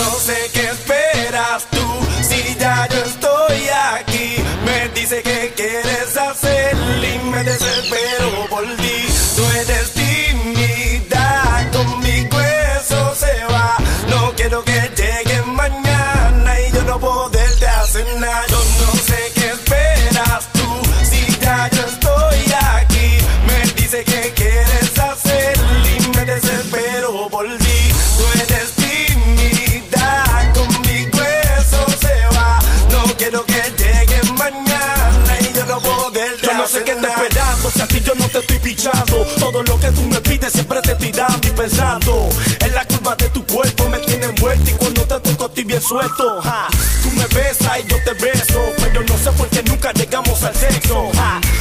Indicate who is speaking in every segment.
Speaker 1: no sé qué esperas tú, si ya yo estoy aquí. Me dice que quieres hacer y me desespero por ti. Tú eres Nada.
Speaker 2: esperando, si a ti yo no te estoy pichando. Todo lo que tú me pides siempre te estoy dando y pensando. En la curva de tu cuerpo me tiene envuelto y cuando te toco estoy bien suelto. Tú me besas y yo te beso, pero no sé por qué nunca llegamos al sexo.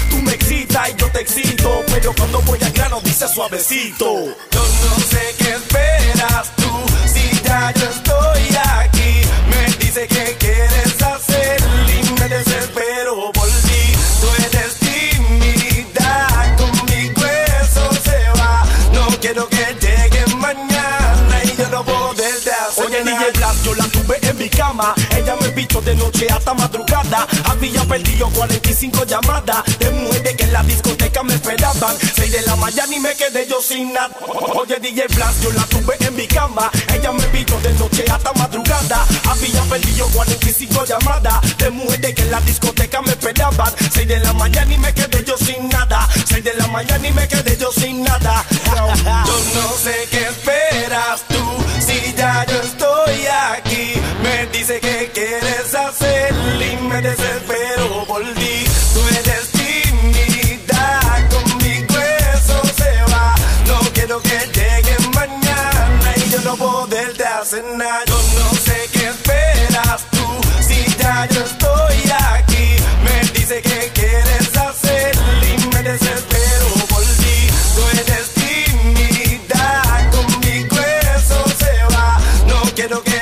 Speaker 2: Tú me excitas y yo te excito, pero cuando voy al grano dice suavecito.
Speaker 1: Yo no sé qué esperas
Speaker 2: yo la tuve en mi cama. Ella me pichó de noche hasta madrugada. Había perdido 45 llamadas de mujeres que en la discoteca me esperaban. 6 de la mañana y me quedé yo sin nada. Oye, DJ Blas, yo la tuve en mi cama. Ella me pichó de noche hasta madrugada. Había perdido 45 llamadas de mujeres que en la discoteca me esperaban. 6 de la mañana y me quedé yo sin nada. 6 de la mañana y me quedé yo sin nada. Yo
Speaker 1: no sé qué me desespero por ti. Tú eres timidez, con mi hueso se va. No quiero que llegue mañana y yo no poderte hacer nada. Yo no sé qué esperas tú si ya yo estoy aquí. Me dice que quieres hacer y me desespero por ti. Tú eres timidez, con mi hueso se va. No quiero que